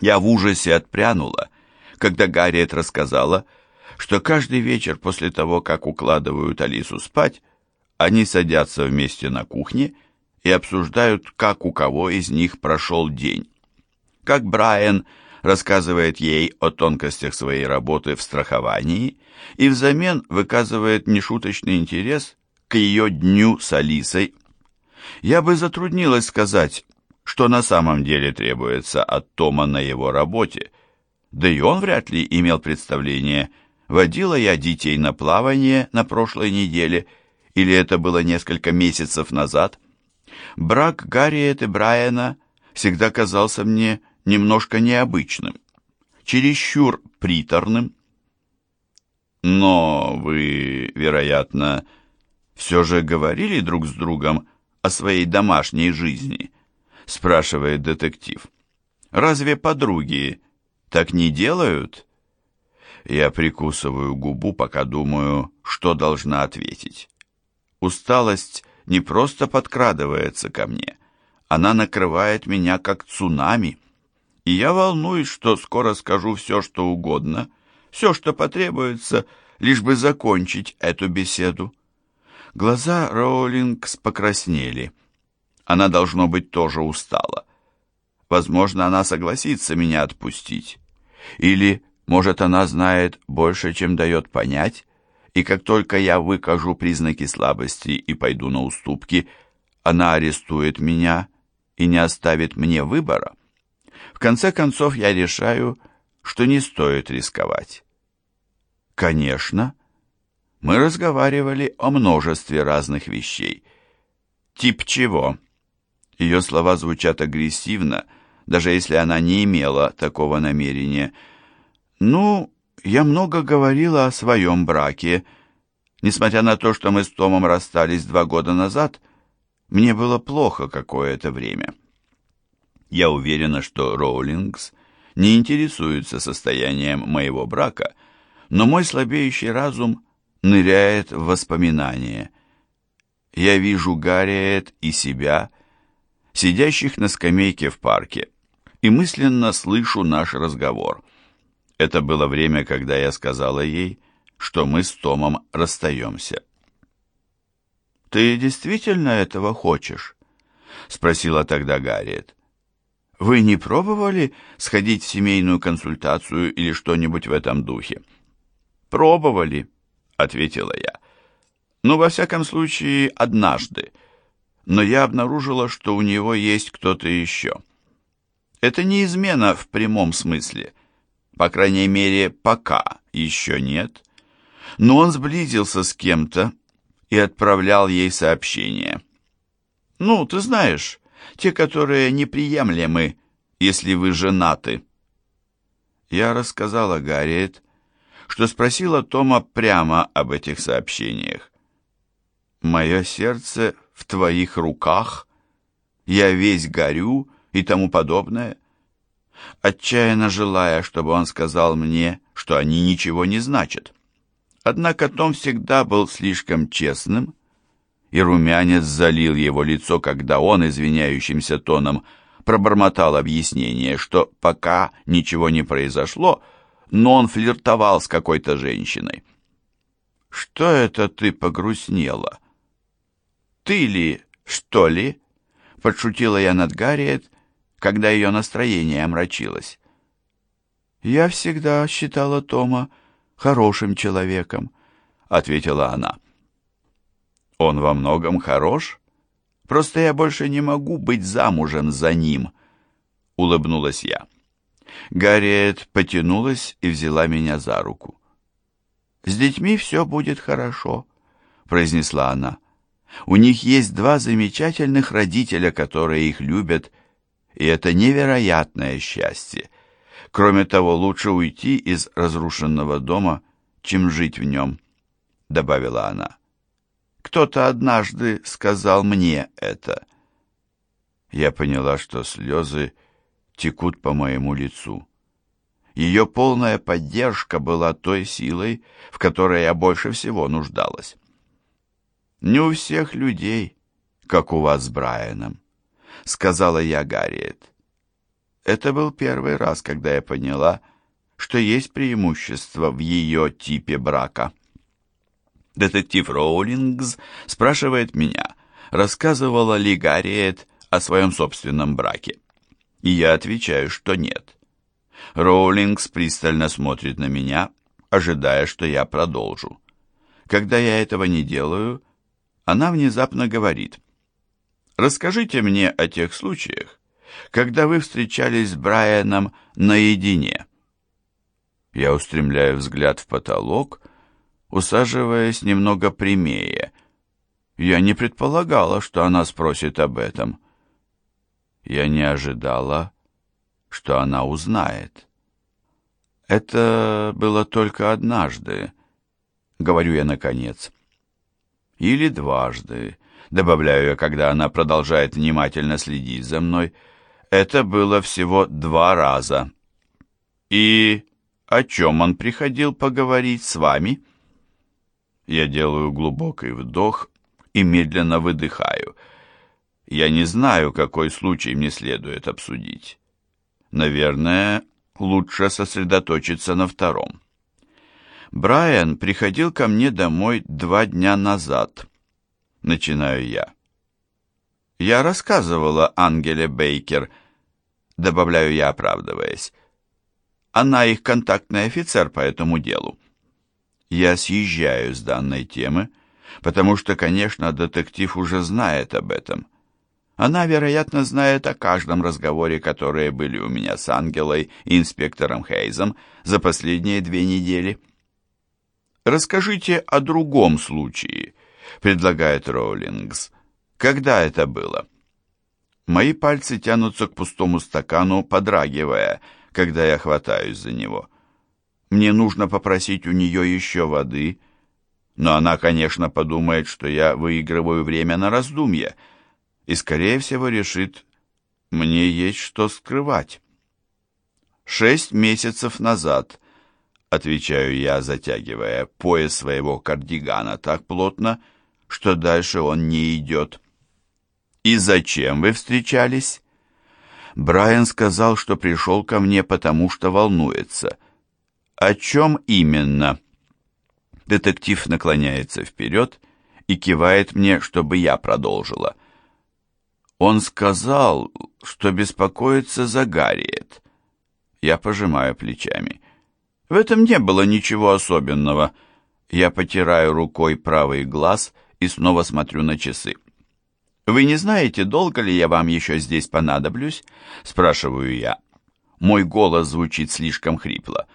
Я в ужасе отпрянула, когда Гарриет рассказала, что каждый вечер после того, как укладывают Алису спать, они садятся вместе на кухне и обсуждают, как у кого из них прошел день. Как Брайан рассказывает ей о тонкостях своей работы в страховании и взамен выказывает нешуточный интерес к ее дню с Алисой. Я бы затруднилась сказать, что на самом деле требуется от Тома на его работе, да и он вряд ли имел представление, водила я детей на плавание на прошлой неделе, или это было несколько месяцев назад. Брак Гарриет и Брайана всегда казался мне немножко необычным, чересчур приторным. Но вы, вероятно, все же говорили друг с другом о своей домашней жизни, спрашивает детектив. Разве подруги так не делают? Я прикусываю губу, пока думаю, что должна ответить. Усталость не просто подкрадывается ко мне, она накрывает меня как цунами и я волнуюсь, что скоро скажу все, что угодно, все, что потребуется, лишь бы закончить эту беседу. Глаза Роулингс покраснели. Она, должно быть, тоже устала. Возможно, она согласится меня отпустить. Или, может, она знает больше, чем дает понять, и как только я выкажу признаки слабости и пойду на уступки, она арестует меня и не оставит мне выбора. В конце концов, я решаю, что не стоит рисковать. Конечно, мы разговаривали о множестве разных вещей. Тип чего? Ее слова звучат агрессивно, даже если она не имела такого намерения. Ну, я много говорила о своем браке. Несмотря на то, что мы с Томом расстались два года назад, мне было плохо какое-то время. Я уверена, что Роулингс не интересуется состоянием моего брака, но мой слабеющий разум ныряет в воспоминания. Я вижу Гарриет и себя, сидящих на скамейке в парке, и мысленно слышу наш разговор. Это было время, когда я сказала ей, что мы с Томом расстаемся. «Ты действительно этого хочешь?» — спросила тогда Гарриет. Вы не пробовали сходить в семейную консультацию или что-нибудь в этом духе? Пробовали, ответила я. Ну, во всяком случае, однажды. Но я обнаружила, что у него есть кто-то еще. Это не измена в прямом смысле. По крайней мере, пока еще нет. Но он сблизился с кем-то и отправлял ей сообщение. Ну, ты знаешь, те, которые неприемлемы, если вы женаты. Я рассказала Гарриет, что спросила Тома прямо об этих сообщениях. «Мое сердце в твоих руках, я весь горю» и тому подобное, отчаянно желая, чтобы он сказал мне, что они ничего не значат. Однако Том всегда был слишком честным, и румянец залил его лицо, когда он извиняющимся тоном пробормотал объяснение, что пока ничего не произошло, но он флиртовал с какой-то женщиной. «Что это ты погрустнела?» «Ты ли, что ли?» — подшутила я над Гарриет, когда ее настроение омрачилось. «Я всегда считала Тома хорошим человеком», — ответила она. Он во многом хорош. Просто я больше не могу быть замужем за ним, улыбнулась я. Гарриет потянулась и взяла меня за руку. «С детьми все будет хорошо», — произнесла она. «У них есть два замечательных родителя, которые их любят, и это невероятное счастье. Кроме того, лучше уйти из разрушенного дома, чем жить в нем», — добавила она. Кто-то однажды сказал мне это. Я поняла, что слезы текут по моему лицу. Ее полная поддержка была той силой, в которой я больше всего нуждалась. «Не у всех людей, как у вас с Брайаном», — сказала я Гарриет. Это был первый раз, когда я поняла, что есть преимущество в ее типе брака. Детектив Роулингс спрашивает меня, рассказывала ли Гарриет о своем собственном браке. И я отвечаю, что нет. Роулингс пристально смотрит на меня, ожидая, что я продолжу. Когда я этого не делаю, она внезапно говорит, «Расскажите мне о тех случаях, когда вы встречались с Брайаном наедине». Я устремляю взгляд в потолок, усаживаясь немного прямее. Я не предполагала, что она спросит об этом. Я не ожидала, что она узнает. Это было только однажды, говорю я наконец. Или дважды, добавляю я, когда она продолжает внимательно следить за мной. Это было всего два раза. И о чем он приходил поговорить с вами? Я делаю глубокий вдох и медленно выдыхаю. Я не знаю, какой случай мне следует обсудить. Наверное, лучше сосредоточиться на втором. Брайан приходил ко мне домой два дня назад. Начинаю я. Я рассказывала Ангеле Бейкер, добавляю я, оправдываясь. Она их контактный офицер по этому делу. Я съезжаю с данной темы, потому что, конечно, детектив уже знает об этом. Она, вероятно, знает о каждом разговоре, которые были у меня с Ангелой и инспектором Хейзом за последние две недели. «Расскажите о другом случае», — предлагает Роулингс. «Когда это было?» Мои пальцы тянутся к пустому стакану, подрагивая, когда я хватаюсь за него. Мне нужно попросить у нее еще воды, но она, конечно, подумает, что я выигрываю время на раздумье — и, скорее всего, решит, мне есть что скрывать. Шесть месяцев назад, отвечаю я, затягивая пояс своего кардигана так плотно, что дальше он не идет. И зачем вы встречались? Брайан сказал, что пришел ко мне, потому что волнуется. О чем именно? Детектив наклоняется вперед и кивает мне, чтобы я продолжила. Он сказал, что беспокоится за Гарриет. Я пожимаю плечами. В этом не было ничего особенного. Я потираю рукой правый глаз и снова смотрю на часы. «Вы не знаете, долго ли я вам еще здесь понадоблюсь?» Спрашиваю я. Мой голос звучит слишком хрипло.